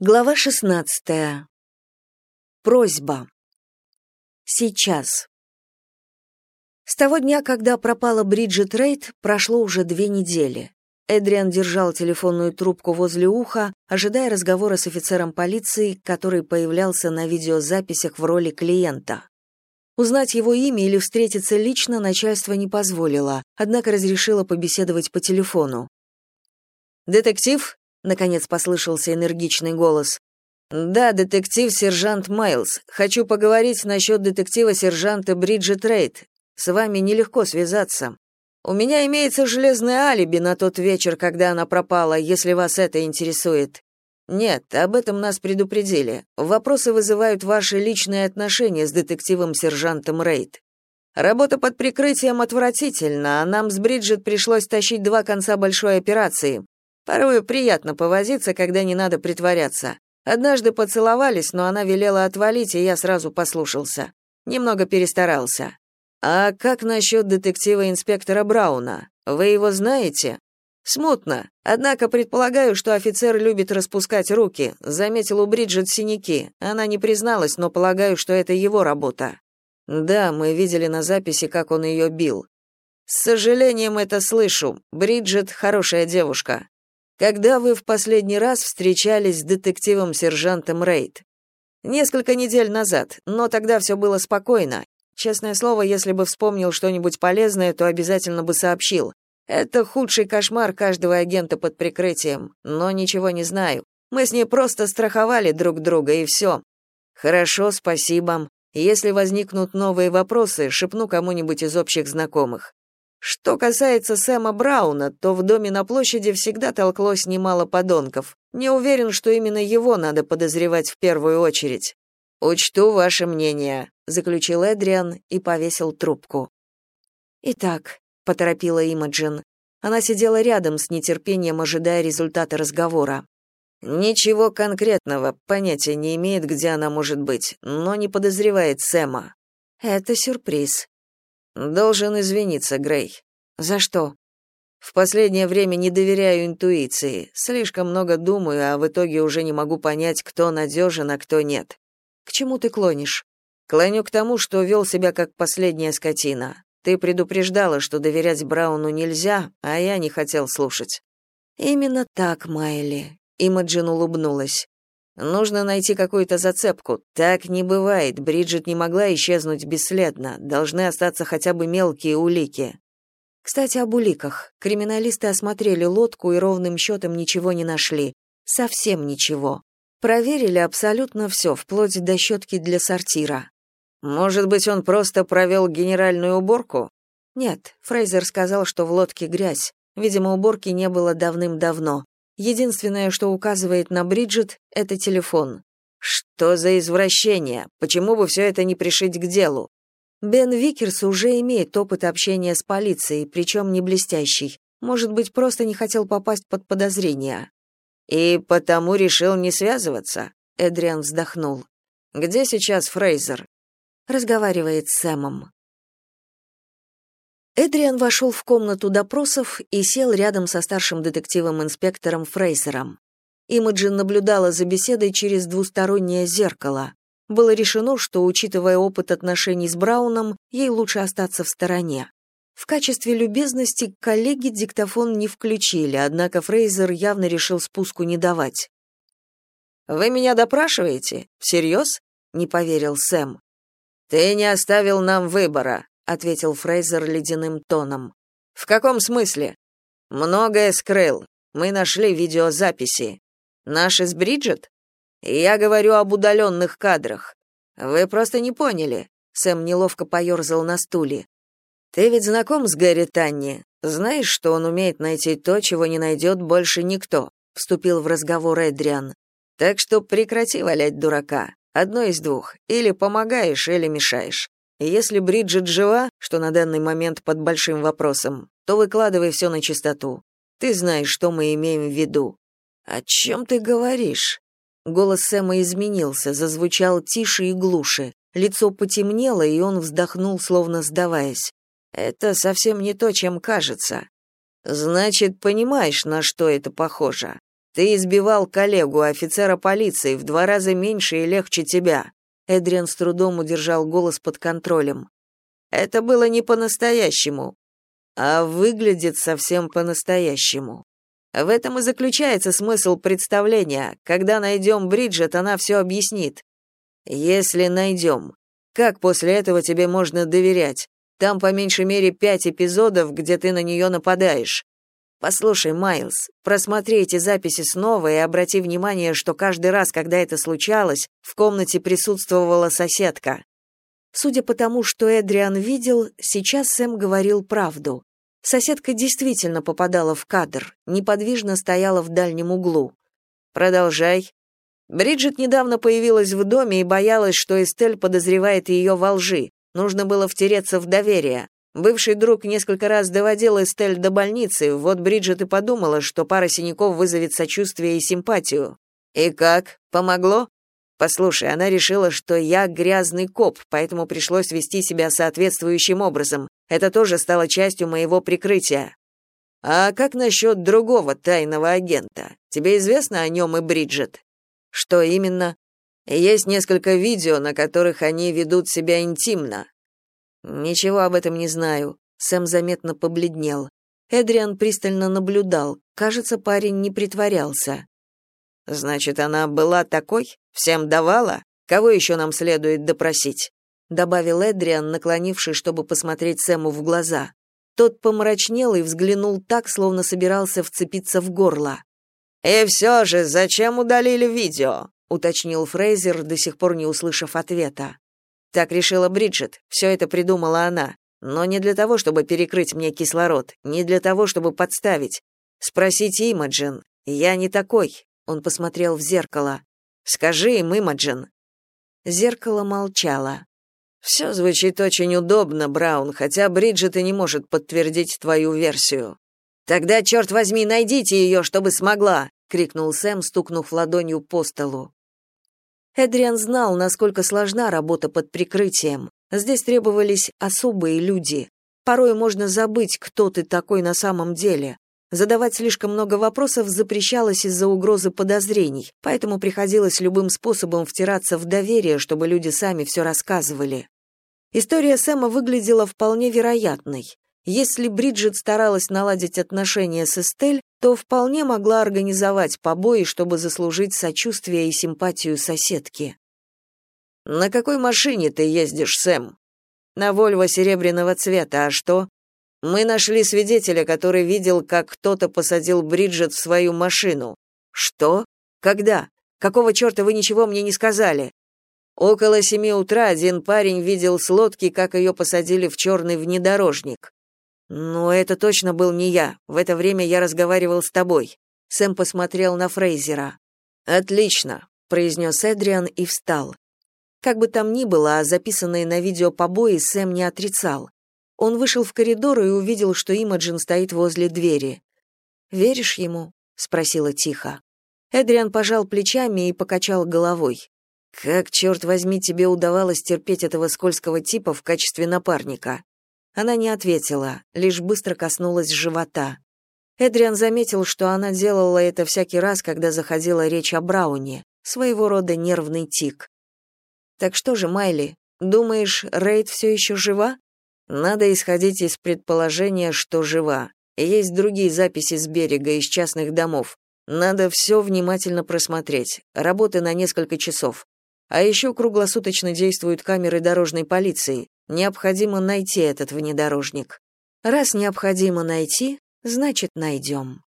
Глава 16. Просьба. Сейчас. С того дня, когда пропала Бриджит Рейд, прошло уже две недели. Эдриан держал телефонную трубку возле уха, ожидая разговора с офицером полиции, который появлялся на видеозаписях в роли клиента. Узнать его имя или встретиться лично начальство не позволило, однако разрешило побеседовать по телефону. «Детектив?» Наконец послышался энергичный голос. Да, детектив-сержант Майлз. Хочу поговорить насчет детектива-сержанта Бриджит Рейд. С вами нелегко связаться. У меня имеется железное алиби на тот вечер, когда она пропала, если вас это интересует. Нет, об этом нас предупредили. Вопросы вызывают ваши личные отношения с детективом-сержантом Рейд. Работа под прикрытием отвратительна, а нам с Бриджит пришлось тащить два конца большой операции. Порой приятно повозиться, когда не надо притворяться. Однажды поцеловались, но она велела отвалить, и я сразу послушался. Немного перестарался. А как насчет детектива-инспектора Брауна? Вы его знаете? Смутно. Однако предполагаю, что офицер любит распускать руки. Заметил у Бриджит синяки. Она не призналась, но полагаю, что это его работа. Да, мы видели на записи, как он ее бил. С сожалением это слышу. Бриджит хорошая девушка. Когда вы в последний раз встречались с детективом-сержантом Рейд? Несколько недель назад, но тогда все было спокойно. Честное слово, если бы вспомнил что-нибудь полезное, то обязательно бы сообщил. Это худший кошмар каждого агента под прикрытием, но ничего не знаю. Мы с ней просто страховали друг друга и все. Хорошо, спасибо. Если возникнут новые вопросы, шепну кому-нибудь из общих знакомых. Что касается Сэма Брауна, то в доме на площади всегда толклось немало подонков. Не уверен, что именно его надо подозревать в первую очередь. Учту ваше мнение, заключил Эдриан и повесил трубку. Итак, поторопила Имаджин. Она сидела рядом с нетерпением, ожидая результата разговора. Ничего конкретного, понятия не имеет, где она может быть, но не подозревает Сэма. Это сюрприз. Должен извиниться, Грей. За что? В последнее время не доверяю интуиции. Слишком много думаю, а в итоге уже не могу понять, кто надежен, а кто нет. К чему ты клонишь? Клоню к тому, что вел себя как последняя скотина. Ты предупреждала, что доверять Брауну нельзя, а я не хотел слушать. Именно так, Майли. Имаджин улыбнулась. Нужно найти какую-то зацепку. Так не бывает. Бриджит не могла исчезнуть бесследно. Должны остаться хотя бы мелкие улики. Кстати, об уликах. Криминалисты осмотрели лодку и ровным счетом ничего не нашли. Совсем ничего. Проверили абсолютно все, вплоть до щетки для сортира. Может быть, он просто провел генеральную уборку? Нет, Фрейзер сказал, что в лодке грязь. Видимо, уборки не было давным-давно. Единственное, что указывает на Бриджит, это телефон. Что за извращение? Почему бы все это не пришить к делу? Бен Викерс уже имеет опыт общения с полицией, причем не блестящий. Может быть, просто не хотел попасть под подозрение. И потому решил не связываться. Эдриан вздохнул. Где сейчас Фрейзер? Разговаривает с Сэмом. Эдриан вошел в комнату допросов и сел рядом со старшим детективом-инспектором Фрейзером. Имаджин наблюдала за беседой через двустороннее зеркало. Было решено, что, учитывая опыт отношений с Брауном, ей лучше остаться в стороне. В качестве любезности коллеги диктофон не включили, однако Фрейзер явно решил спуску не давать. «Вы меня допрашиваете? Всерьез?» — не поверил Сэм. «Ты не оставил нам выбора», ответил Фрейзер ледяным тоном. В каком смысле? Многое скрыл. Мы нашли видеозаписи. Наши с Бриджит? Я говорю об удаленных кадрах. Вы просто не поняли. Сэм неловко поерзал на стуле. Ты ведь знаком с Гэри Танни. Знаешь, что он умеет найти то, чего не найдет больше никто, вступил в разговор Эдриан. Так что прекрати валять дурака. Одно из двух: или помогаешь, или мешаешь. Если Бриджит жива, что на данный момент под большим вопросом, то выкладывай все на чистоту. Ты знаешь, что мы имеем в виду. О чем ты говоришь? Голос Сэма изменился, зазвучал тише и глуше. Лицо потемнело, и он вздохнул, словно сдаваясь. Это совсем не то, чем кажется. Значит, понимаешь, на что это похоже. Ты избивал коллегу, офицера полиции, в два раза меньше и легче тебя. Эдриан с трудом удержал голос под контролем. Это было не по-настоящему, а выглядит совсем по-настоящему. В этом и заключается смысл представления. Когда найдем Бриджит, она все объяснит. Если найдем. Как после этого тебе можно доверять? Там по меньшей мере пять эпизодов, где ты на нее нападаешь. Послушай, Майлз, просмотри эти записи снова и обрати внимание, что каждый раз, когда это случалось, в комнате присутствовала соседка. Судя по тому, что Эдриан видел, сейчас Сэм говорил правду. Соседка действительно попадала в кадр, неподвижно стояла в дальнем углу. Продолжай. Бриджит недавно появилась в доме и боялась, что Эстель подозревает ее во лжи. Нужно было втереться в доверие. Бывший друг несколько раз доводил Эстель до больницы, вот Бриджит и подумала, что пара синяков вызовет сочувствие и симпатию. И как? Помогло? Послушай, она решила, что я грязный коп, поэтому пришлось вести себя соответствующим образом. Это тоже стало частью моего прикрытия. А как насчет другого тайного агента? Тебе известно о нем и Бриджит? Что именно? Есть несколько видео, на которых они ведут себя интимно. Ничего об этом не знаю. Сэм заметно побледнел. Эдриан пристально наблюдал. Кажется, парень не притворялся. Значит, она была такой? Всем давала? Кого еще нам следует допросить? добавил Эдриан, наклонившись, чтобы посмотреть Сэму в глаза. Тот помрачнел и взглянул так, словно собирался вцепиться в горло. «И все же, зачем удалили видео?» — уточнил Фрейзер, до сих пор не услышав ответа. Так решила Бриджит, все это придумала она. Но не для того, чтобы перекрыть мне кислород, не для того, чтобы подставить. Спросите Имаджин. Я не такой. Он посмотрел в зеркало. Скажи им, Имаджин. Зеркало молчало. «Все звучит очень удобно, Браун, хотя Бриджит и не может подтвердить твою версию. Тогда, черт возьми, найдите ее, чтобы смогла, крикнул Сэм, стукнув ладонью по столу. Эдриан знал, насколько сложна работа под прикрытием. Здесь требовались особые люди. Порой можно забыть, кто ты такой на самом деле. Задавать слишком много вопросов запрещалось из-за угрозы подозрений, поэтому приходилось любым способом втираться в доверие, чтобы люди сами все рассказывали. История Сэма выглядела вполне вероятной. Если Бриджит старалась наладить отношения с Эстель, то вполне могла организовать побои, чтобы заслужить сочувствие и симпатию соседки. «На какой машине ты ездишь, Сэм?» «На Вольво серебряного цвета, а что?» «Мы нашли свидетеля, который видел, как кто-то посадил Бриджит в свою машину». «Что? Когда? Какого черта вы ничего мне не сказали?» Около семи утра один парень видел с лодки, как ее посадили в черный внедорожник. Но это точно был не я. В это время я разговаривал с тобой. Сэм посмотрел на Фрейзера. Отлично, произнес Эдриан и встал. Как бы там ни было, а записанные на видео побои Сэм не отрицал. Он вышел в коридор и увидел, что Имаджин стоит возле двери. «Веришь ему?» — спросила тихо. Эдриан пожал плечами и покачал головой. Как, черт возьми, тебе удавалось терпеть этого скользкого типа в качестве напарника? Она не ответила, лишь быстро коснулась живота. Эдриан заметил, что она делала это всякий раз, когда заходила речь о Брауне, своего рода нервный тик. Так что же, Майли, думаешь, Рейд все еще жива? Надо исходить из предположения, что жива. Есть другие записи с берега из частных домов. Надо все внимательно просмотреть. Работы на несколько часов. А еще круглосуточно действуют камеры дорожной полиции. Необходимо найти этот внедорожник. Раз необходимо найти, значит, найдем.